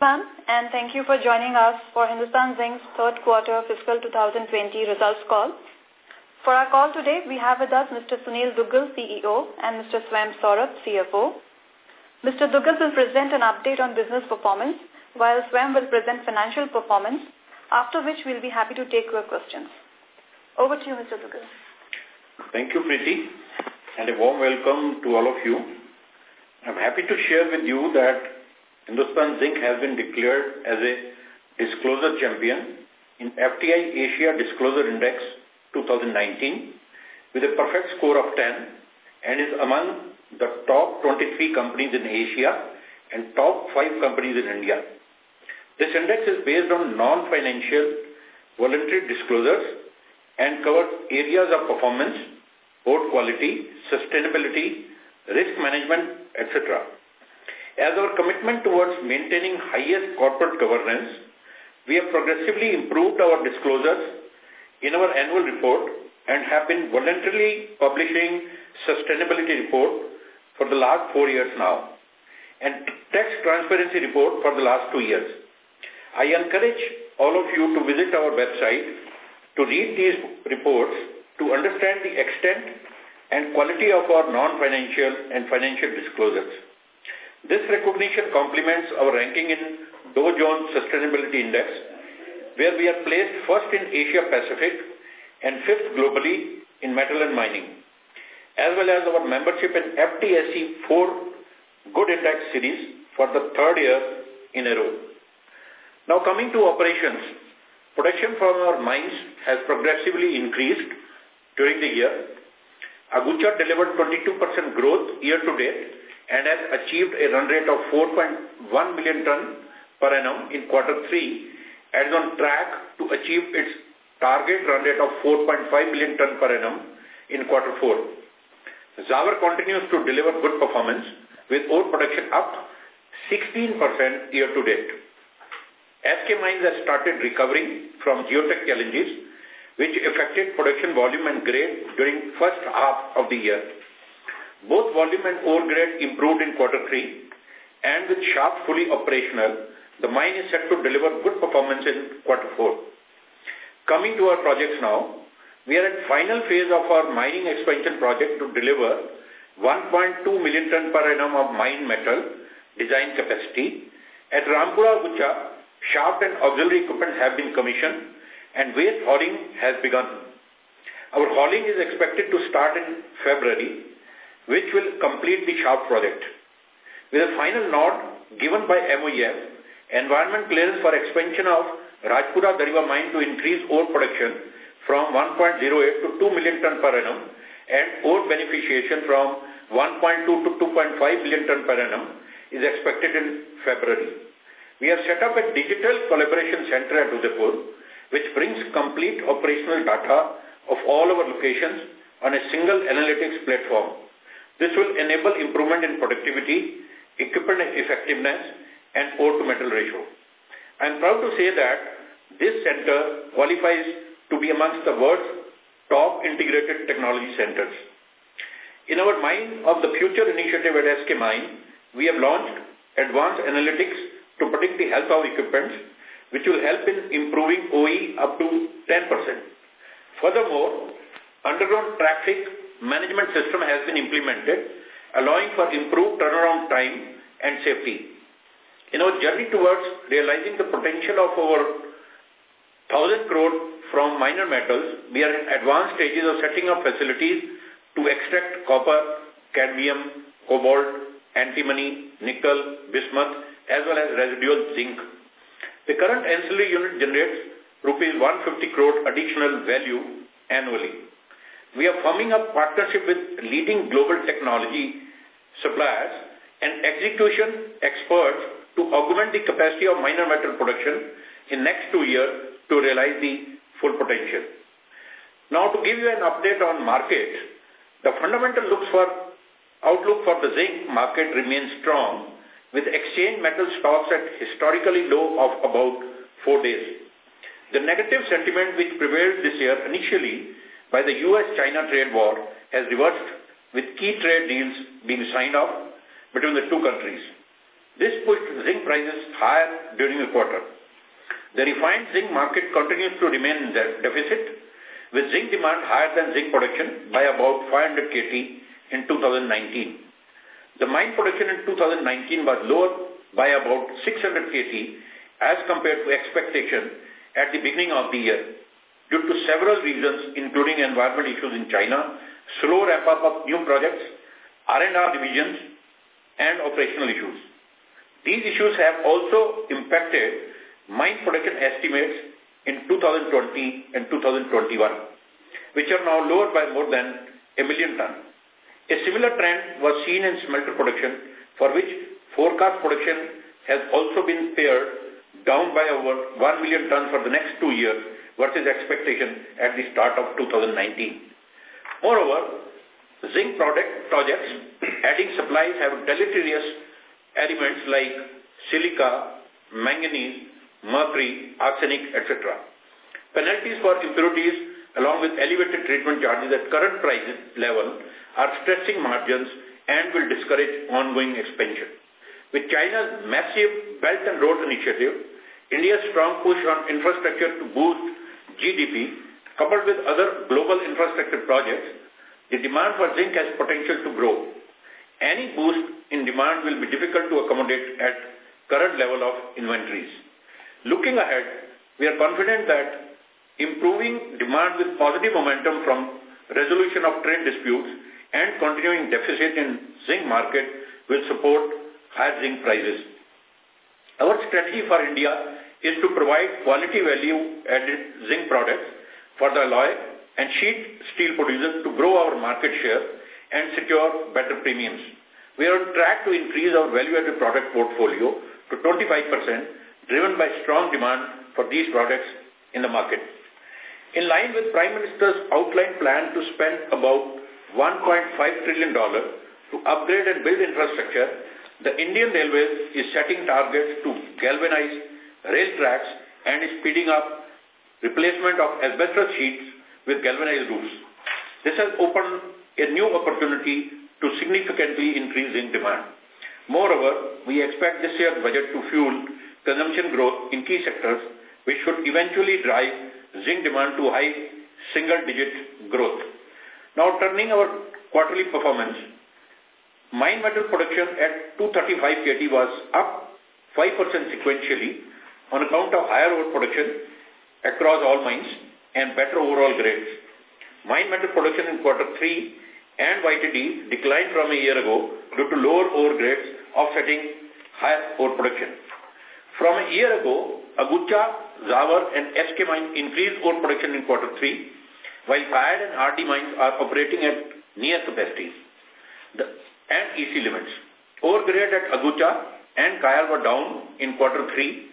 Ma'am, and thank you for joining us for Hindustan Zinc's third quarter fiscal 2020 results call. For our call today, we have with us Mr. Sunil Duggal, CEO, and Mr. Swayam Saurabh, CFO. Mr. Duggal will present an update on business performance, while Swayam will present financial performance, after which we'll be happy to take your questions. Over to you, Mr. Duggal. Thank you, Preeti, and a warm welcome to all of you. I'm happy to share with you that Hindustan Zinc has been declared as a disclosure champion in FTI Asia Disclosure Index 2019 with a perfect score of 10 and is among the top 23 companies in Asia and top 5 companies in India. This index is based on non-financial voluntary disclosures and covers areas of performance, port quality, sustainability, risk management, etc. As our commitment towards maintaining highest corporate governance, we have progressively improved our disclosures in our annual report and have been voluntarily publishing sustainability report for the last four years now and tax transparency report for the last two years. I encourage all of you to visit our website to read these reports to understand the extent and quality of our non-financial and financial disclosures. This recognition complements our ranking in Dow Jones Sustainability Index, where we are placed first in Asia Pacific and fifth globally in metal and mining, as well as our membership in FTSE 4 Good Index series for the third year in a row. Now coming to operations, production from our mines has progressively increased during the year. Agucha delivered 22% growth year to date and has achieved a run rate of 4.1 million ton per annum in quarter three and is on track to achieve its target run rate of 4.5 million ton per annum in quarter four. Zawar continues to deliver good performance with ore production up 16% year to date. SK Mines has started recovering from geotech challenges which affected production volume and grade during first half of the year. Both volume and ore grade improved in quarter three, and with shaft fully operational, the mine is set to deliver good performance in quarter four. Coming to our projects now, we are at final phase of our mining expansion project to deliver 1.2 million ton per annum of mine metal design capacity. At Rampura Agucha, shaft and auxiliary equipment have been commissioned and waste hauling has begun. Our hauling is expected to start in February which will complete the shaft project. With a final nod given by MOEF, environment clearance for expansion of Rajpura Dariba mine to increase ore production from 1.08 to 2 million ton per annum and ore beneficiation from 1.2 to 2.5 million ton per annum is expected in February. We have set up a digital collaboration center at Udaipur which brings complete operational data of all our locations on a single analytics platform this will enable improvement in productivity, equipment effectiveness, and ore-to-metal ratio. I am proud to say that this center qualifies to be amongst the world's top integrated technology centers. In our Mine of the Future initiative at SK Mine, we have launched advanced analytics to predict the health of equipment, which will help in improving OE up to 10%. Furthermore, underground traffic management system has been implemented, allowing for improved turnaround time and safety. In our journey towards realizing the potential of our 1000 crore from minor metals, we are in advanced stages of setting up facilities to extract copper, cadmium, cobalt, antimony, nickel, bismuth, as well as residual zinc. The current ancillary unit generates rupees 150 crore additional value annually. We are forming a partnership with leading global technology suppliers and execution experts to augment the capacity of minor metal production in next two years to realize the full potential. Now to give you an update on market, the fundamental looks for outlook for the zinc market remains strong with exchange metal stocks at historically low of about four days. The negative sentiment which prevailed this year initially by the U.S.-China trade war has reversed with key trade deals being signed off between the two countries. This pushed zinc prices higher during the quarter. The refined zinc market continues to remain in deficit, with zinc demand higher than zinc production by about 500 KT in 2019. The mine production in 2019 was lower by about 600 KT as compared to expectation at the beginning of the year due to several reasons including environment issues in China, slow ramp-up of new projects, R&R divisions, and operational issues. These issues have also impacted mine production estimates in 2020 and 2021, which are now lower by more than a million tons. A similar trend was seen in smelter production, for which forecast production has also been pared down by over 1 million tons for the next two years versus expectation at the start of 2019. Moreover, zinc product projects adding supplies have deleterious elements like silica, manganese, mercury, arsenic, etc. Penalties for impurities along with elevated treatment charges at current price level are stressing margins and will discourage ongoing expansion. With China's massive Belt and Road Initiative, India's strong push on infrastructure to boost GDP, coupled with other global infrastructure projects, the demand for zinc has potential to grow. Any boost in demand will be difficult to accommodate at current level of inventories. Looking ahead, we are confident that improving demand with positive momentum from resolution of trade disputes and continuing deficit in zinc market will support higher zinc prices. Our strategy for India is to provide quality value-added zinc products for the alloy and sheet steel producers to grow our market share and secure better premiums. We are on track to increase our value-added product portfolio to 25% driven by strong demand for these products in the market. In line with Prime Minister's outlined plan to spend about $1.5 trillion to upgrade and build infrastructure, the Indian Railways is setting targets to galvanize rail tracks and speeding up replacement of asbestos sheets with galvanized roofs. This has opened a new opportunity to significantly increase in demand. Moreover, we expect this year's budget to fuel consumption growth in key sectors, which should eventually drive zinc demand to high single-digit growth. Now turning our quarterly performance, mine metal production at 235 KT was up 5% sequentially on account of higher ore production across all mines and better overall grades. Mine metal production in quarter 3 and YTD declined from a year ago due to lower ore grades offsetting higher ore production. From a year ago, Agucha, Zawar and SK mine increased ore production in quarter 3, while Kayad and RD mines are operating at near capacities and EC limits. Ore grade at Agucha and Kayad were down in quarter 3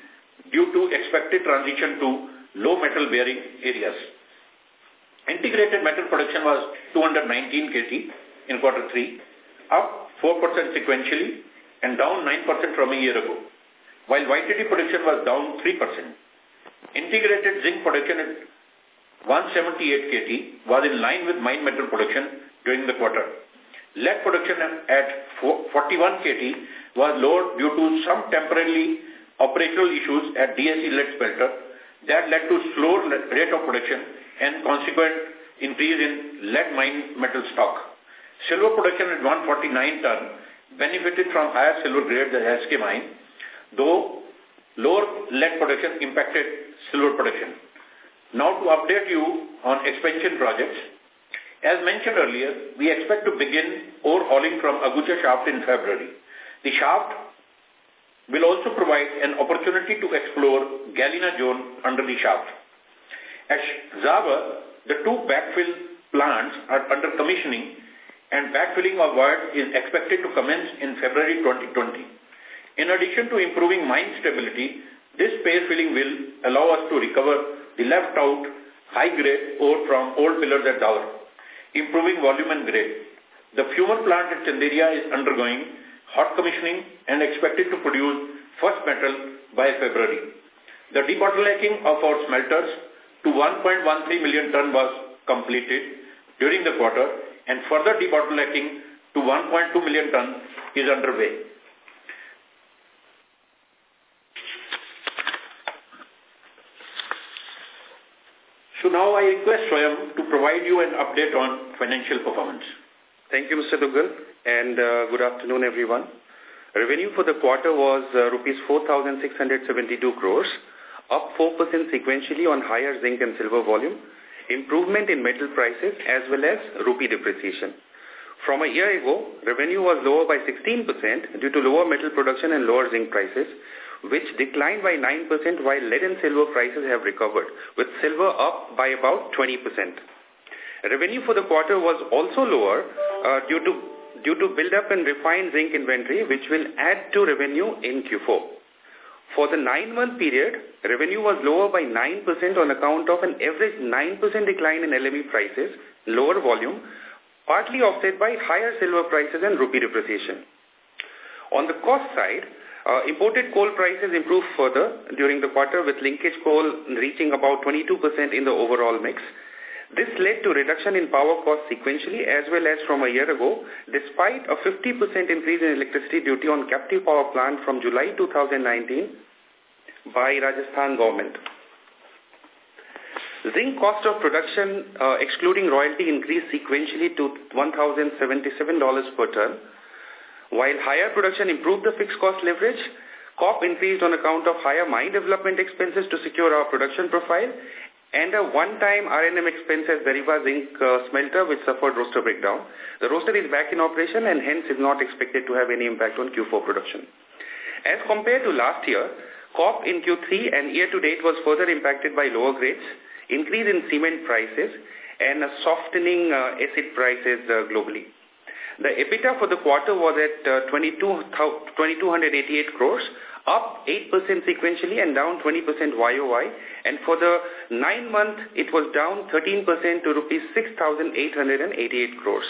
due to expected transition to low metal bearing areas. Integrated metal production was 219 KT in quarter 3, up 4% sequentially and down 9% from a year ago while YTD production was down 3%. Integrated zinc production at 178 KT was in line with mine metal production during the quarter. Lead production at 41 KT was lower due to some temporarily operational issues at DSE lead smelter that led to slower rate of production and consequent increase in lead mine metal stock. Silver production at 149 ton benefited from higher silver grades at SK mine though lower lead production impacted silver production. Now to update you on expansion projects. As mentioned earlier, we expect to begin ore hauling from Agucha shaft in February. The shaft will also provide an opportunity to explore Galena zone under the shaft. At Zawar, the two backfill plants are under commissioning and backfilling of work is expected to commence in February 2020. In addition to improving mine stability, this paste filling will allow us to recover the left out high-grade ore from old pillars at Zawar, improving volume and grade. The fumer plant at Chanderiya is undergoing hot commissioning and expected to produce first metal by February. The debottlenecking of our smelters to 1.13 million ton was completed during the quarter and further debottlenecking to 1.2 million ton is underway. So now I request Swayam to provide you an update on financial performance. Thank you, Mr. Duggal, and uh, good afternoon, everyone. Revenue for the quarter was uh, rupees 4,672 crores, up 4% sequentially on higher zinc and silver volume, improvement in metal prices as well as rupee depreciation. From a year ago, revenue was lower by 16% due to lower metal production and lower zinc prices, which declined by 9% while lead and silver prices have recovered, with silver up by about 20%. Revenue for the quarter was also lower uh, due to due to build-up in refined zinc inventory, which will add to revenue in Q4. For the nine-month period, revenue was lower by 9% on account of an average 9% decline in LME prices, lower volume, partly offset by higher silver prices and rupee depreciation. On the cost side, uh, imported coal prices improved further during the quarter with linkage coal reaching about 22% in the overall mix. This led to reduction in power costs sequentially as well as from a year ago, despite a 50% increase in electricity duty on captive power plant from July 2019 by Rajasthan government. Zinc cost of production, uh, excluding royalty, increased sequentially to $1,077 per ton. While higher production improved the fixed cost leverage, COP increased on account of higher mine development expenses to secure our production profile and a one-time R&M expense Dariba Zinc uh, smelter which suffered roaster breakdown. The roaster is back in operation and hence is not expected to have any impact on Q4 production. As compared to last year, COP in Q3 and year-to-date was further impacted by lower grades, increase in cement prices, and a softening uh, acid prices uh, globally. The EBITDA for the quarter was at uh, 22, 2288 crores, up 8% sequentially and down 20% YOY. And for the nine month, it was down 13% to rupees 6,888 crores.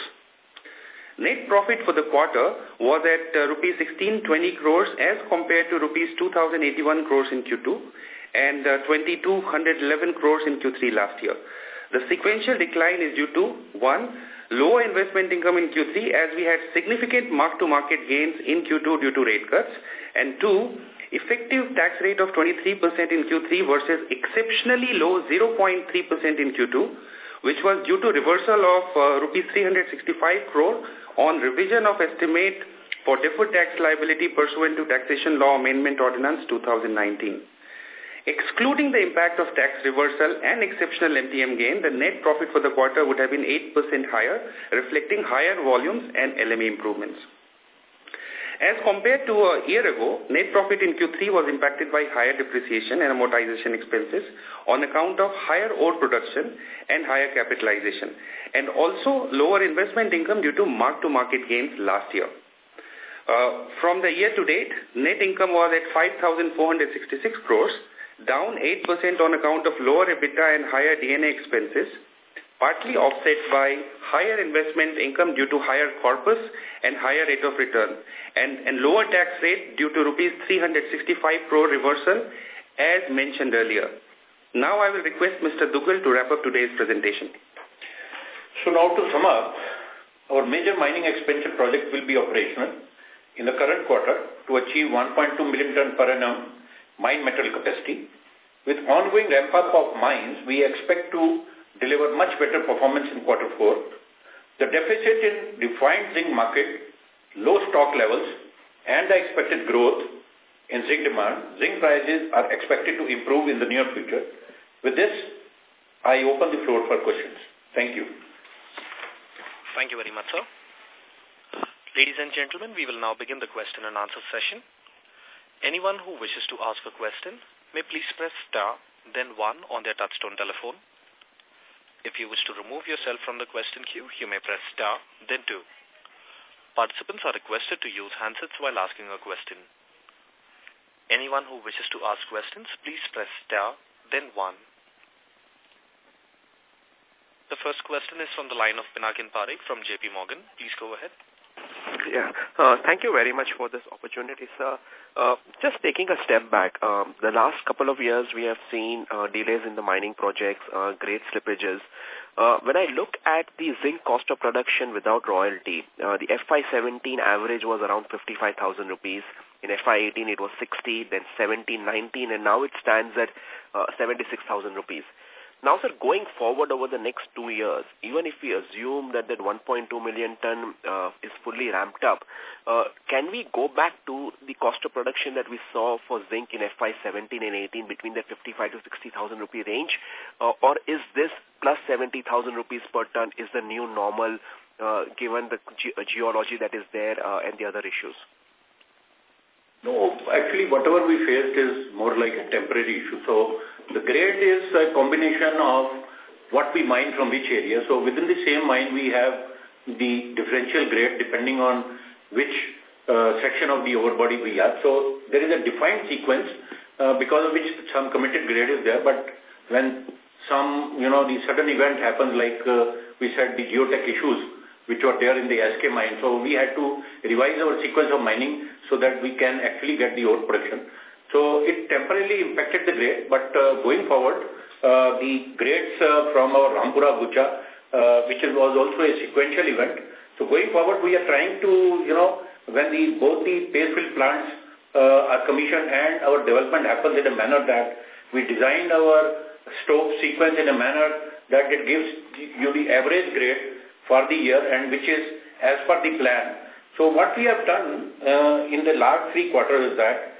Net profit for the quarter was at uh, rupees 1620 crores as compared to rupees 2081 crores in Q2 and uh, 2211 crores in Q3 last year. The sequential decline is due to, one, lower investment income in Q3 as we had significant mark-to-market gains in Q2 due to rate cuts, and two, effective tax rate of 23% in Q3 versus exceptionally low 0.3% in Q2, which was due to reversal of uh, rupees 365 crore on revision of estimate for deferred tax liability pursuant to Taxation Law Amendment Ordinance 2019. Excluding the impact of tax reversal and exceptional MTM gain, the net profit for the quarter would have been 8% higher, reflecting higher volumes and LME improvements. As compared to a year ago, net profit in Q3 was impacted by higher depreciation and amortization expenses on account of higher ore production and higher capitalization, and also lower investment income due to mark-to-market gains last year. Uh, from the year to date, net income was at 5,466 crores, down 8% on account of lower EBITDA and higher D&A expenses, partly offset by higher investment income due to higher corpus and higher rate of return, and, and lower tax rate due to rupees 365 crore reversal, as mentioned earlier. Now I will request Mr. Duggal to wrap up today's presentation. So now to sum up, our major mining expansion project will be operational in the current quarter to achieve 1.2 million ton per annum mine metal capacity. With ongoing ramp-up of mines, we expect to deliver much better performance in quarter four. The deficit in refined zinc market, low stock levels, and the expected growth in zinc demand, zinc prices are expected to improve in the near future. With this, I open the floor for questions. Thank you. Thank you very much, sir. Ladies and gentlemen, we will now begin the question and answer session. Anyone who wishes to ask a question may please press star, then one on their touchtone telephone. If you wish to remove yourself from the question queue, you may press star, then two. Participants are requested to use handsets while asking a question. Anyone who wishes to ask questions, please press star, then one. The first question is from the line of Pinakin Parekh from JP Morgan. Please go ahead. Yeah, uh, thank you very much for this opportunity, sir. Uh, just taking a step back, um, the last couple of years we have seen uh, delays in the mining projects, uh, great slippages. Uh, when I look at the zinc cost of production without royalty, uh, the FY17 average was around 55,000 rupees. In FY18 it was 60, then 17, 19, and now it stands at uh, 76,000 rupees. Now, sir, going forward over the next two years, even if we assume that that 1.2 million ton uh, is fully ramped up, uh, can we go back to the cost of production that we saw for zinc in FY 17 and 18 between the 55 to 60,000 rupee range? Uh, or is this plus 70,000 rupees per ton is the new normal uh, given the ge geology that is there uh, and the other issues? No, actually whatever we faced is more like a temporary issue. So the grade is a combination of what we mine from which area. So within the same mine, we have the differential grade depending on which uh, section of the ore body we have. So there is a defined sequence uh, because of which some committed grade is there. But when some, you know, the sudden event happens like uh, we said the geotech issues which were there in the SK mine. So we had to revise our sequence of mining so that we can actually get the ore production. So it temporarily impacted the grade, but uh, going forward, uh, the grades uh, from our Rampura Agucha, uh, which was also a sequential event. So going forward, we are trying to, you know, when the both the paste fill plants uh, are commissioned and our development happens in a manner that we designed our stope sequence in a manner that it gives you the average grade for the year and which is as per the plan. So what we have done uh, in the last three quarters is that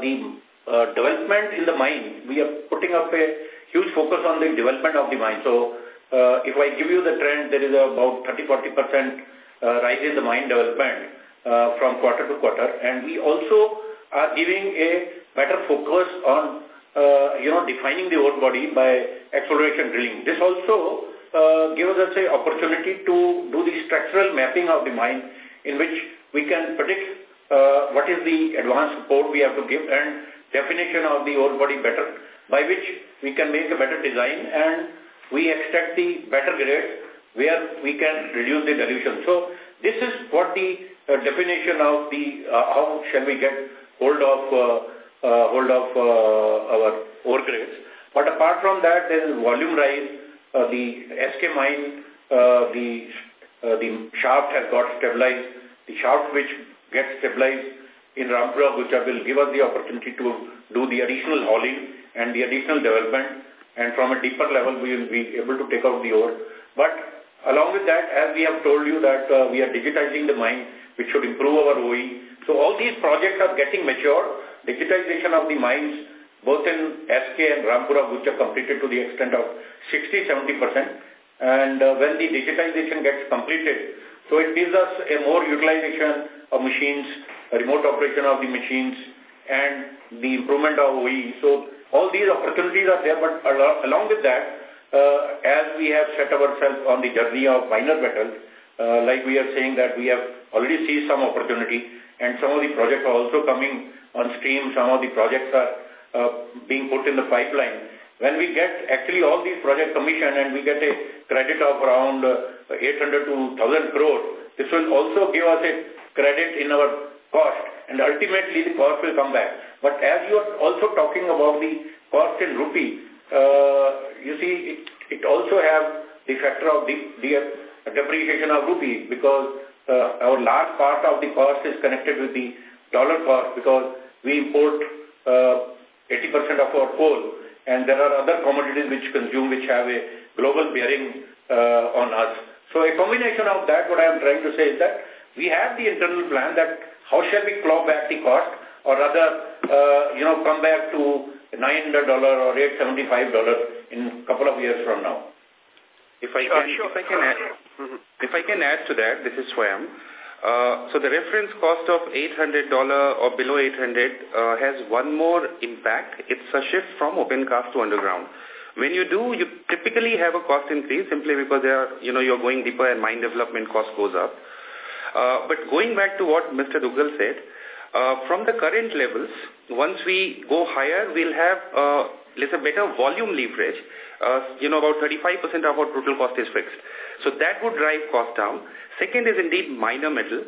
the uh, development in the mine, we are putting up a huge focus on the development of the mine. So uh, if I give you the trend, there is about 30-40% uh, rise in the mine development uh, from quarter to quarter. And we also are giving a better focus on, uh, you know, defining the ore body by exploration drilling. This also uh, gives us an opportunity to do the structural mapping of the mine in which we can predict uh, what is the advanced support we have to give and definition of the ore body better, by which we can make a better design and we extract the better grade where we can reduce the dilution. So this is what the uh, definition of the, uh, how shall we get hold of, uh, uh, hold of uh, our ore grades. But apart from that, there is volume rise. Uh, the SK mine, uh, the, uh, the shaft has got stabilized. The shaft which get stabilized in Rampura, which will give us the opportunity to do the additional hauling and the additional development. And from a deeper level, we will be able to take out the ore. But along with that, as we have told you that uh, we are digitizing the mine, which should improve our OE. So all these projects are getting mature. Digitization of the mines, both in SK and Rampura, which are completed to the extent of 60-70%. And uh, when the digitization gets completed, so it gives us a more utilization of machines, remote operation of the machines, and the improvement of OE. So all these opportunities are there, but along with that, uh, as we have set ourselves on the journey of minor metals, uh, like we are saying that we have already seen some opportunity, and some of the projects are also coming on stream, some of the projects are uh, being put in the pipeline. When we get actually all these projects commissioned and we get a credit of around uh, 800 to 1000 crore, this will also give us a credit in our cost and ultimately the cost will come back. But as you are also talking about the cost in rupee, uh, you see it, it also have the factor of the, the depreciation of rupee because uh, our large part of the cost is connected with the dollar cost because we import 80% uh, of our coal and there are other commodities which consume, which have a global bearing uh, on us. So a combination of that, what I am trying to say is that we have the internal plan that how shall we claw back the cost or rather, uh, you know, come back to $900 or $875 in a couple of years from now. If I can, sure. if I can add, mm-hmm. if I can add to that, this is Swayam. Uh, so the reference cost of $800 or below 800 uh, has one more impact. It's a shift from open cast to underground. When you do, you typically have a cost increase simply because they are, you know, you're going deeper and mine development cost goes up. Uh, but going back to what Mr. Duggal said, uh, from the current levels, once we go higher, we'll have uh, let's say better volume leverage. Uh, you know, about 35% of our total cost is fixed. So that would drive cost down. Second is indeed minor metal.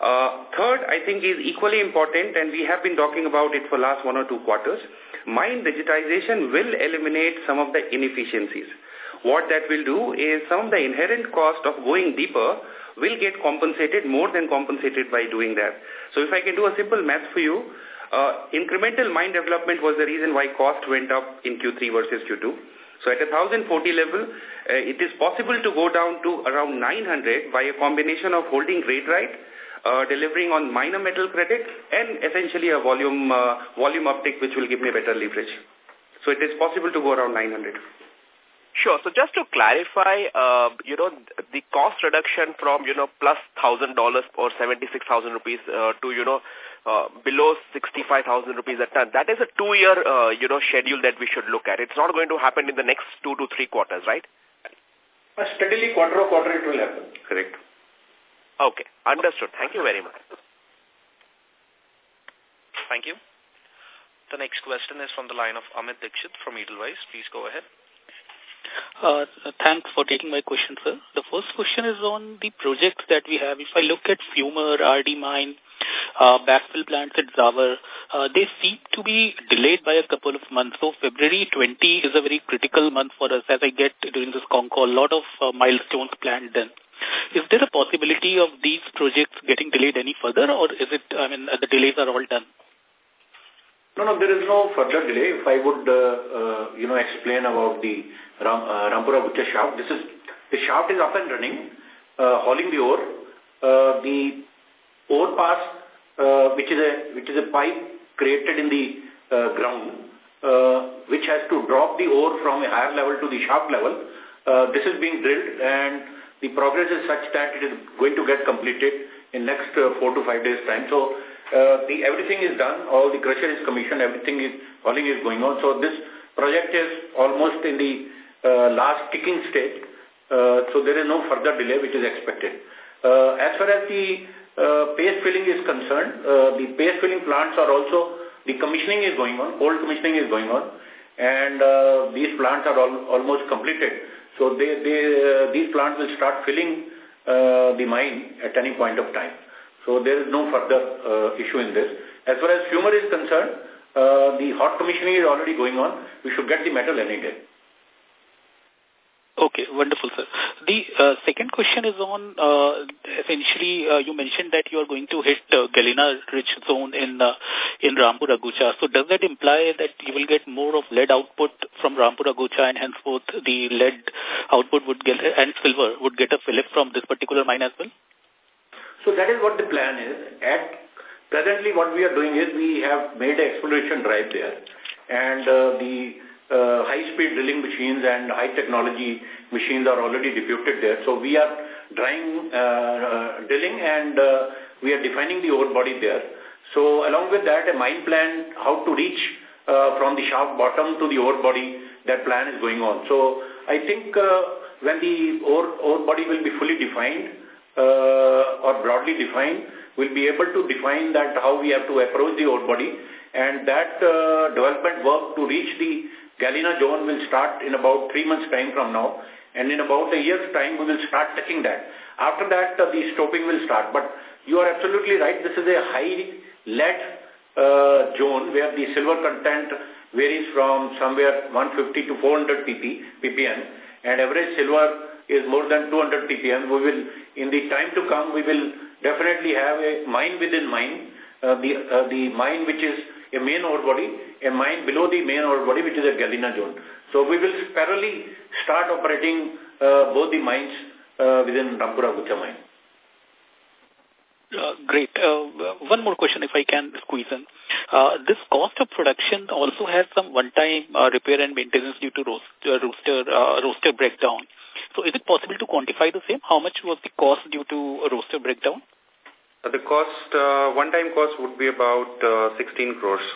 Uh, third, I think is equally important and we have been talking about it for last one or two quarters. Mine digitization will eliminate some of the inefficiencies. What that will do is some of the inherent cost of going deeper will get compensated more than compensated by doing that. So if I can do a simple math for you, uh, incremental mine development was the reason why cost went up in Q3 versus Q2. So at a 1040 level, uh, it is possible to go down to around 900 by a combination of holding rate right, uh, delivering on minor metal credit, and essentially a volume uh, volume uptick which will give me better leverage. So it is possible to go around 900. Sure. So just to clarify, uh, you know, the cost reduction from, you know, plus $1,000 or 76,000 rupees uh, to, you know, uh, below 65,000 rupees a ton, that is a two-year, uh, you know, schedule that we should look at. It's not going to happen in the next two to three quarters, right? Uh, steadily, quarter on quarter, it will happen. Correct. Okay. Understood. Thank you very much. Thank you. The next question is from the line of Amit Dixit from Edelweiss. Please go ahead. Uh, thanks for taking my question, sir. The first question is on the projects that we have. If I look at Fumer, RD Mine, uh, backfill plants at Zawar, uh, they seem to be delayed by a couple of months. So February 20 is a very critical month for us as I get during this con call. A lot of uh, milestones planned then. Is there a possibility of these projects getting delayed any further or is it, I mean, the delays are all done? No, no, there is no further delay. If I would, uh, uh, you know, explain about the Ram, uh, Rampura Agucha shaft, this is, the shaft is up and running, uh, hauling the ore. Uh, the ore pass, uh, which is a, which is a pipe created in the uh, ground, uh, which has to drop the ore from a higher level to the shaft level. Uh, this is being drilled and the progress is such that it is going to get completed in next uh, four to five days time. So uh, the everything is done, all the crusher is commissioned, everything is, hauling is going on. So this project is almost in the uh, last kicking stage. Uh, so there is no further delay which is expected. Uh, as far as the uh, paste filling is concerned, uh, the paste filling plants are also, the commissioning is going on, cold commissioning is going on, and uh, these plants are almost completed. So they, they, uh, these plants will start filling uh, the mine at any point of time. So there is no further uh, issue in this. As far as Fumer is concerned, the hot commissioning is already going on. We should get the metal any day. Okay, wonderful, sir. The uh, second question is on, uh, essentially, uh, you mentioned that you are going to hit uh, Galena-rich zone in uh, in Rampura Agucha. So does that imply that you will get more of lead output from Rampura Agucha and henceforth the lead output would get, and silver would get a fillip from this particular mine as well? So that is what the plan is. At presently, what we are doing is we have made an exploration drive there, and uh, the uh, high-speed drilling machines and high-technology machines are already deputed there. So we are drying, uh, uh, drilling, and uh, we are defining the ore body there. So along with that, a mine plan, how to reach uh, from the shaft bottom to the ore body, that plan is going on. So I think uh, when the ore, ore body will be fully defined, uh, or broadly defined, we'll be able to define that how we have to approach the ore body and that uh, development work to reach the Galena zone will start in about three months time from now and in about a year's time we will start touching that. After that uh, the stopping will start but you are absolutely right this is a high lead uh, zone where the silver content varies from somewhere 150 to 400 pp, ppm and average silver is more than 200 ppm. We will, in the time to come, we will definitely have a mine within mine, uh, the, uh, the mine which is a main ore body, a mine below the main ore body which is a Galena zone. So we will parallelly start operating uh, both the mines uh, within Rampura Agucha mine. Uh, great. Uh, one more question if I can squeeze in. Uh, this cost of production also has some one-time uh, repair and maintenance due to roast, roaster, roaster breakdown. So is it possible to quantify the same? How much was the cost due to roaster breakdown? Uh, the cost, uh, one-time cost would be about uh, 16 crores.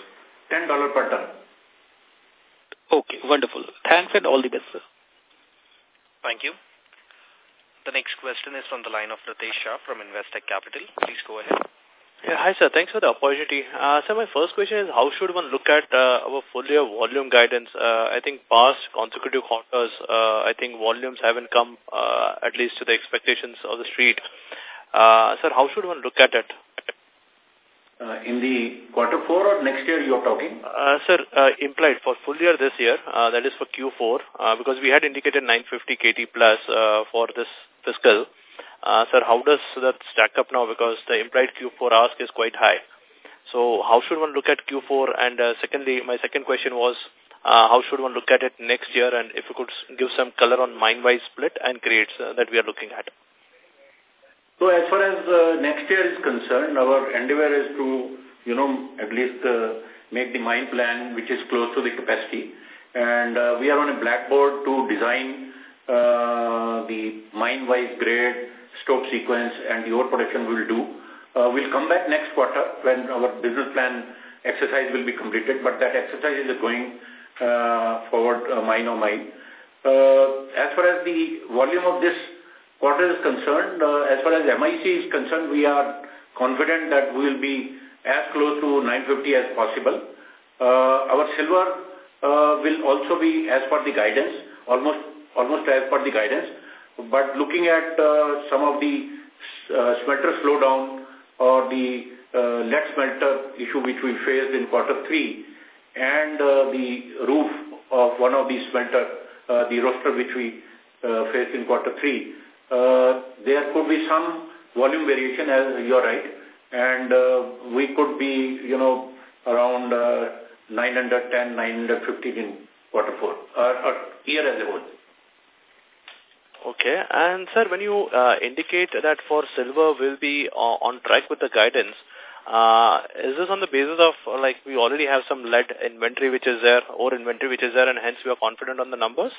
$10 per ton. Okay, wonderful. Thanks and all the best, sir. Thank you. The next question is from the line of Ritesh Shah from Investec Capital. Please go ahead. Yeah, hi sir. Thanks for the opportunity. Uh, so my first question is how should one look at uh, our full year volume guidance? Uh, I think past consecutive quarters, uh, I think volumes haven't come uh, at least to the expectations of the street. Uh, sir, how should one look at it? Uh, in the quarter four or next year you are talking? Uh, sir, uh, implied for full year this year, uh, that is for Q4, uh, because we had indicated 950 KT plus uh, for this fiscal. Uh, sir, how does that stack up now? Because the implied Q4 ask is quite high. So how should one look at Q4? And uh, secondly, my second question was, uh, how should one look at it next year? And if you could give some color on mine-wise split and grades uh, that we are looking at. So as far as uh, next year is concerned, our endeavor is to, you know, at least uh, make the mine plan which is close to the capacity. And uh, we are on a blackboard to design uh, the mine-wise grade, stope sequence, and the ore production we will do. Uh, we'll come back next quarter when our business plan exercise will be completed, but that exercise is going uh, forward uh, mine or mine. Uh, as far as the volume of this quarter is concerned, uh, as far as MIC is concerned, we are confident that we will be as close to 950 as possible. Uh, our silver uh, will also be as per the guidance, almost almost as per the guidance. But looking at uh, some of the uh, smelter slowdown or the uh, lead smelter issue which we faced in quarter three and uh, the roof of one of the smelter, uh, the roaster which we uh, faced in quarter three, there could be some volume variation, as you're right, and uh, we could be, you know, around uh, 910, 915 in quarter four, or, or year as a whole. Okay. And, sir, when you uh, indicate that for silver will be uh, on track with the guidance, uh, is this on the basis of, uh, like, we already have some lead inventory which is there, or inventory which is there, and hence we are confident on the numbers?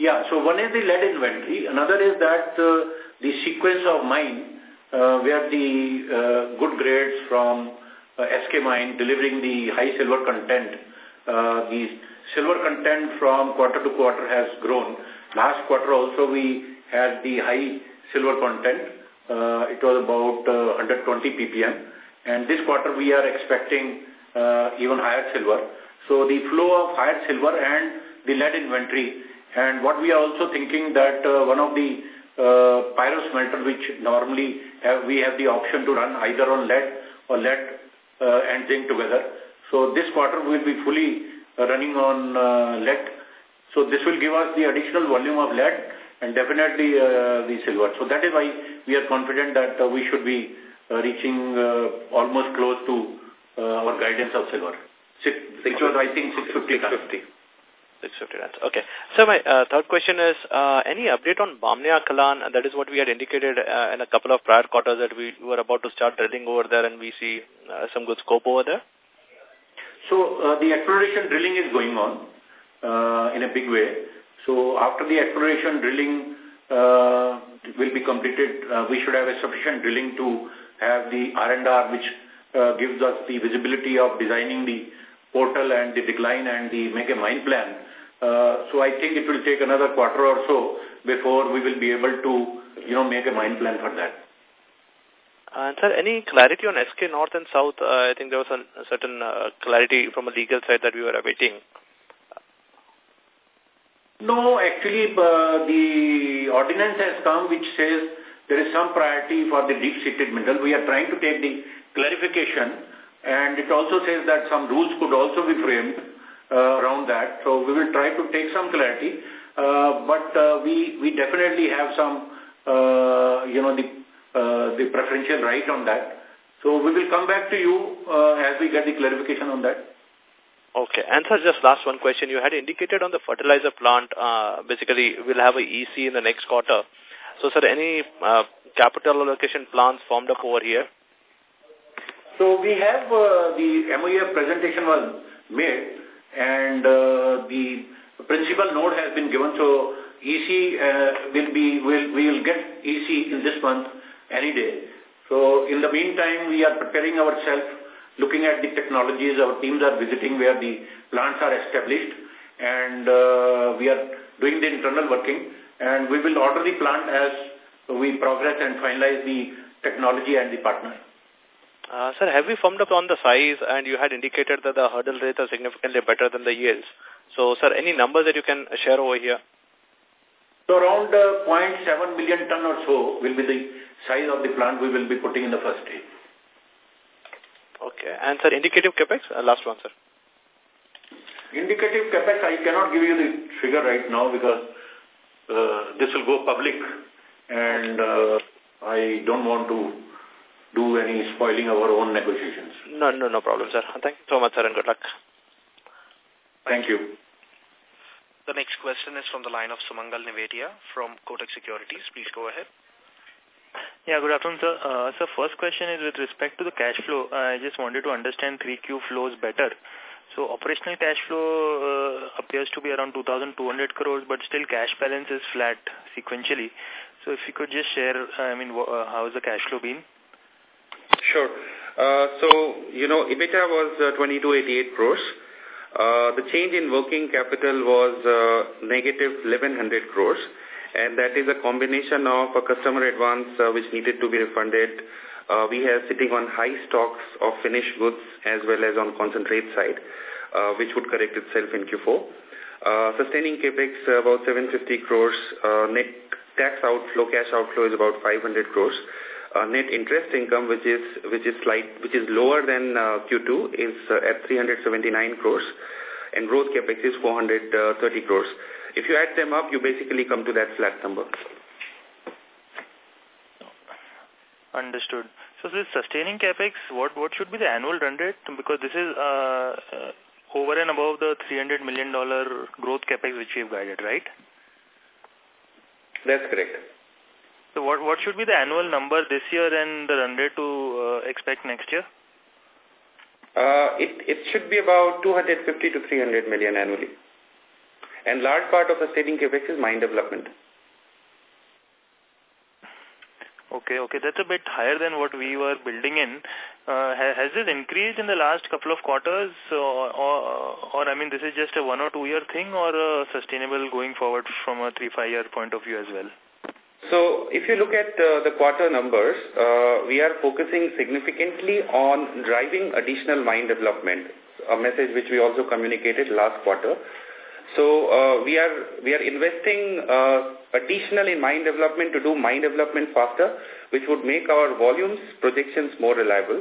Yeah, so one is the lead inventory. Another is that uh, the sequence of mine, uh, where the uh, good grades from uh, SK mine delivering the high silver content. Uh, the silver content from quarter to quarter has grown. Last quarter also we had the high silver content. Uh, it was about uh, 120 ppm. And this quarter we are expecting uh, even higher silver. So the flow of higher silver and the lead inventory and what we are also thinking that uh, one of the uh, pyro smelter which normally have, we have the option to run either on lead or lead uh, and zinc together. So this quarter will be fully uh, running on uh, lead. So this will give us the additional volume of lead and definitely uh, the silver. So that is why we are confident that uh, we should be uh, reaching uh, almost close to uh, our guidance of silver. Six, which was, I think, 650. 650. 650 rand. Okay. So my uh, third question is, uh, any update on Bamnia Kalan? That is what we had indicated uh, in a couple of prior quarters that we were about to start drilling over there and we see uh, some good scope over there? So uh, the exploration drilling is going on uh, in a big way. So after the exploration drilling uh, will be completed, uh, we should have a sufficient drilling to have the R&R which uh, gives us the visibility of designing the portal and the decline and the make a mine plan. Uh, so I think it will take another quarter or so before we will be able to, you know, make a mine plan for that. And sir, any clarity on SK North and South? Uh, I think there was a, a certain uh, clarity from a legal side that we were awaiting. No, actually, uh, the ordinance has come which says there is some priority for the deep-seated mineral. We are trying to take the clarification and it also says that some rules could also be framed uh, around that. So we will try to take some clarity. Uh, but uh, we, we definitely have some, uh, you know, the, uh, the preferential right on that. So we will come back to you uh, as we get the clarification on that. Okay. And sir, just last one question. You had indicated on the fertilizer plant, uh, basically we'll have a EC in the next quarter. So sir, any uh, capital allocation plans formed up over here? So we have uh, the MOEF presentation was made and uh, the principal note has been given. So EC uh, will be, will, we will get EC in this month any day. So in the meantime, we are preparing ourselves, looking at the technologies. Our teams are visiting where the plants are established and uh, we are doing the internal working and we will order the plant as we progress and finalize the technology and the partner. Uh, sir, have we firmed up on the size and you had indicated that the hurdle rates are significantly better than the yields. So, sir, any numbers that you can share over here? So, around uh, 0.7 million ton or so will be the size of the plant we will be putting in the first stage. Okay. And, sir, indicative capex? Uh, last one, sir. Indicative capex, I cannot give you the figure right now because uh, this will go public and uh, I don't want to do any spoiling of our own negotiations. No, no, no problem, sir. Thank you so much, sir, and good luck. Thank you. The next question is from the line of Sumangal Nevatia from Kotak Securities. Please go ahead. Yeah, good afternoon, sir. Uh, so first question is with respect to the cash flow. I just wanted to understand 3Q flows better. So operational cash flow uh, appears to be around 2,200 crores, but still cash balance is flat sequentially. So if you could just share, I mean, uh, how has the cash flow been? Sure. Uh, so, you know, EBITDA was uh, 2288 crores. Uh, the change in working capital was negative 1100 crores and that is a combination of a customer advance which needed to be refunded. We are sitting on high stocks of finished goods as well as on concentrate side, which would correct itself in Q4. Uh, sustaining capex about 750 crores. Net tax outflow, cash outflow is about 500 crores. Uh, net interest income, which is which is slight, which is lower than uh, Q2, is uh, at 379 crores, and growth capex is 430 crores. If you add them up, you basically come to that flat number. Understood. So this sustaining capex, what what should be the annual run rate? Because this is uh, uh, over and above the $300 million growth capex which we have guided, right? That's correct. So what what should be the annual number this year and the run rate to uh, expect next year? Uh, it, it should be about 250 to 300 million annually. And large part of the sustaining capex is mine development. Okay, okay. That's a bit higher than what we were building in. Uh, has this increased in the last couple of quarters or, or, or, I mean, this is just a one or two year thing or uh, sustainable going forward from a three, five year point of view as well? So if you look at uh, the quarter numbers, uh, we are focusing significantly on driving additional mine development, a message which we also communicated last quarter. So uh, we are we are investing uh, additional in mine development to do mine development faster, which would make our volumes projections more reliable.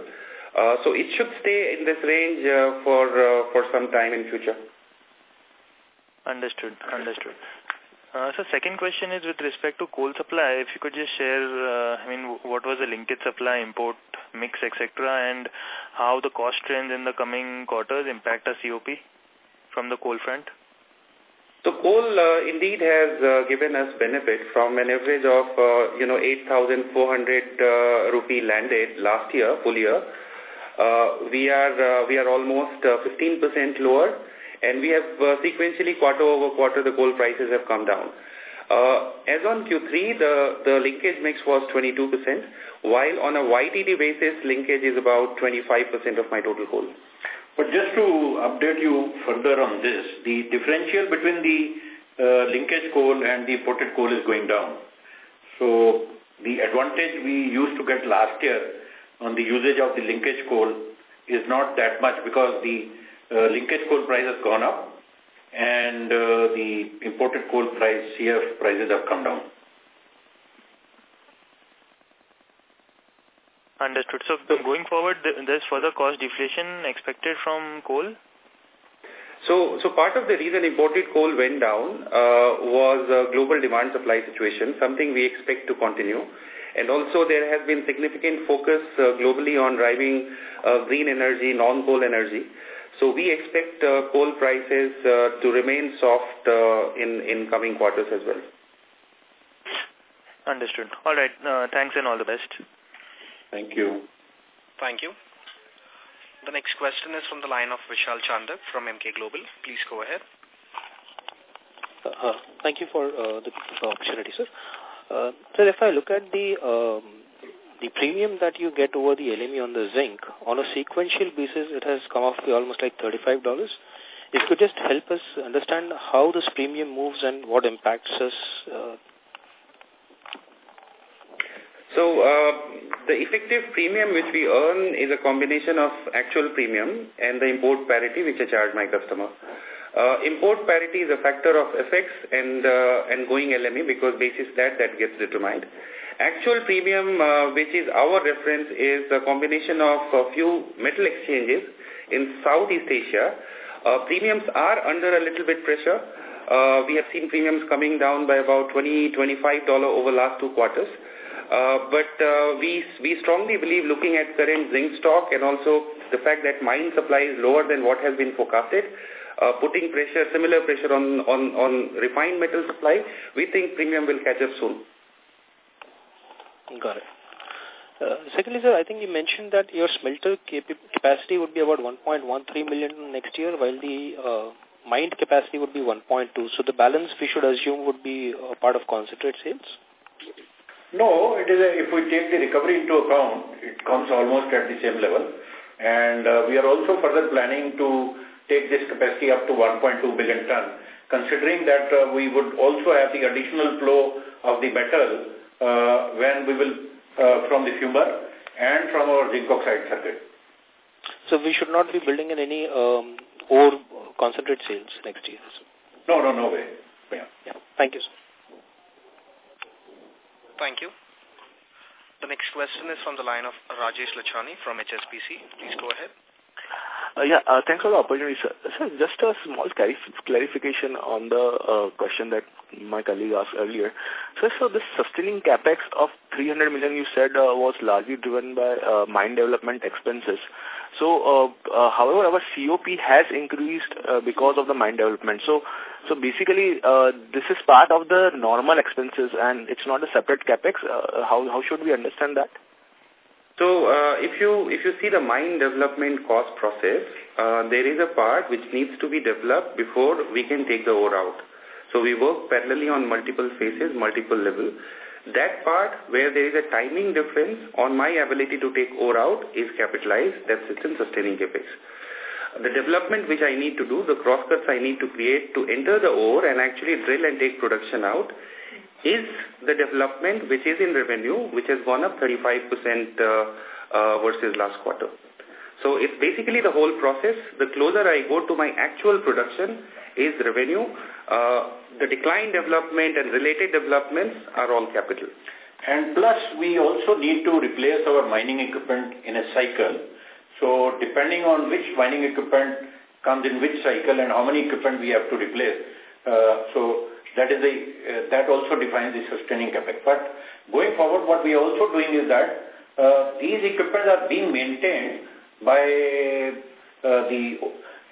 Uh, so it should stay in this range uh, for uh, for some time in future. Understood. Understood. Uh, so second question is with respect to coal supply. If you could just share, uh, I mean, what was the linkage supply, import mix, etc., and how the cost trends in the coming quarters impact our COP from the coal front? So coal uh, indeed has uh, given us benefit from an average of, uh, you know, 8,400 uh, rupee landed last year, full year. Uh, we are uh, we are almost 15% lower and we have uh, sequentially quarter over quarter the coal prices have come down. Uh, as on Q3, the, the linkage mix was 22%, while on a YTD basis, linkage is about 25% of my total coal. But just to update you further on this, the differential between the uh, linkage coal and the imported coal is going down. So the advantage we used to get last year on the usage of the linkage coal is not that much because the linkage coal price has gone up and uh, the imported coal price, CF prices have come down. Understood. So going forward, there's further cost deflation expected from coal? So, so part of the reason imported coal went down uh, was a global demand supply situation, something we expect to continue. And also there has been significant focus uh, globally on driving uh, green energy, non-coal energy. So we expect uh, coal prices uh, to remain soft uh, in, in coming quarters as well. Understood. All right. Uh, thanks and all the best. Thank you. Thank you. The next question is from the line of Vishal Chandak from Emkay Global. Please go ahead. Uh, uh, thank you for uh, the opportunity, sir. Uh, sir, if I look at the um, the premium that you get over the LME on the zinc, on a sequential basis, it has come off to almost like $35. If you could just help us understand how this premium moves and what impacts us uh, so uh, the effective premium which we earn is a combination of actual premium and the import parity which I charge my customer. Uh, import parity is a factor of FX and uh, and going LME because basis that that gets determined. Actual premium uh, which is our reference is a combination of a few metal exchanges in Southeast Asia. Uh, premiums are under a little bit pressure. Uh, we have seen premiums coming down by about $20, $25 over last two quarters. Uh, but uh, we, we strongly believe looking at current zinc stock and also the fact that mine supply is lower than what has been forecasted, uh, putting pressure, similar pressure on, on, on refined metal supply, we think premium will catch up soon. Got it. Uh, secondly, sir, I think you mentioned that your smelter capacity would be about 1.13 million next year, while the uh, mined capacity would be 1.2. So the balance we should assume would be a part of concentrate sales? No, it is a, if we take the recovery into account, it comes almost at the same level. And uh, we are also further planning to take this capacity up to 1.2 billion ton, considering that uh, we would also have the additional flow of the metal uh, when we will, uh, from the fumer and from our zinc oxide circuit. So we should not be building in any um, ore concentrate sales next year? So. No, no, no way. Yeah. yeah. Thank you, sir. Thank you. The next question is from the line of Rajesh Lachani from HSBC. Please go ahead. Uh, yeah, uh, thanks for the opportunity, sir. Sir, just a small clarification on the uh, question that my colleague asked earlier. So, so this sustaining capex of 300 million you said uh, was largely driven by uh, mine development expenses. So, uh, uh, however, our COP has increased uh, because of the mine development. So, so basically, uh, this is part of the normal expenses and it's not a separate capex. Uh, how how should we understand that? So uh, if you if you see the mine development cost process, uh, there is a part which needs to be developed before we can take the ore out. So we work parallelly on multiple phases, multiple level. That part where there is a timing difference on my ability to take ore out is capitalized. That sits in sustaining capex. The development which I need to do, the cross cuts I need to create to enter the ore and actually drill and take production out is the development which is in revenue, which has gone up 35% uh, uh, versus last quarter. So it's basically the whole process. The closer I go to my actual production is revenue. Uh, the decline development and related developments are all capital. And plus, we also need to replace our mining equipment in a cycle. So depending on which mining equipment comes in which cycle and how many equipment we have to replace. Uh, so that is the, uh, that also defines the sustaining capex. But going forward, what we are also doing is that uh, these equipments are being maintained by uh, the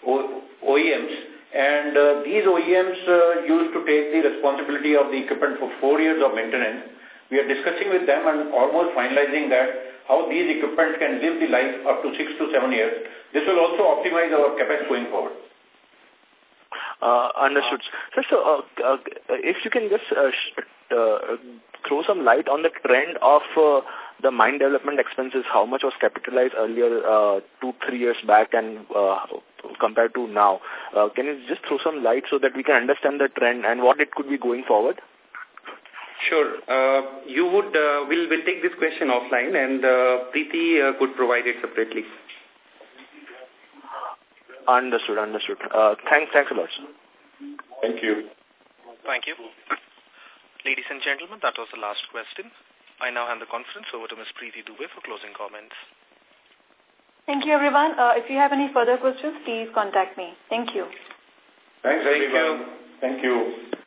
OEMs and uh, these OEMs uh, used to take the responsibility of the equipment for four years of maintenance. We are discussing with them and almost finalizing that how these equipment can live the life up to six to seven years. This will also optimize our capex going forward. Uh, understood. So, so uh, uh, if you can just uh, uh, throw some light on the trend of uh, the mine development expenses, how much was capitalized earlier uh, two, three years back and uh, compared to now. Uh, can you just throw some light so that we can understand the trend and what it could be going forward? Sure. Uh, you would, uh, we'll, we'll take this question offline and uh, Preeti uh, could provide it separately. Understood, understood. Uh, thanks, thanks a lot, sir. Thank you. Thank you. Ladies and gentlemen, that was the last question. I now hand the conference over to Ms. Preeti Dubey for closing comments. Thank you, everyone. Uh, if you have any further questions, please contact me. Thank you. Thanks, everyone. Thank you. Thank you.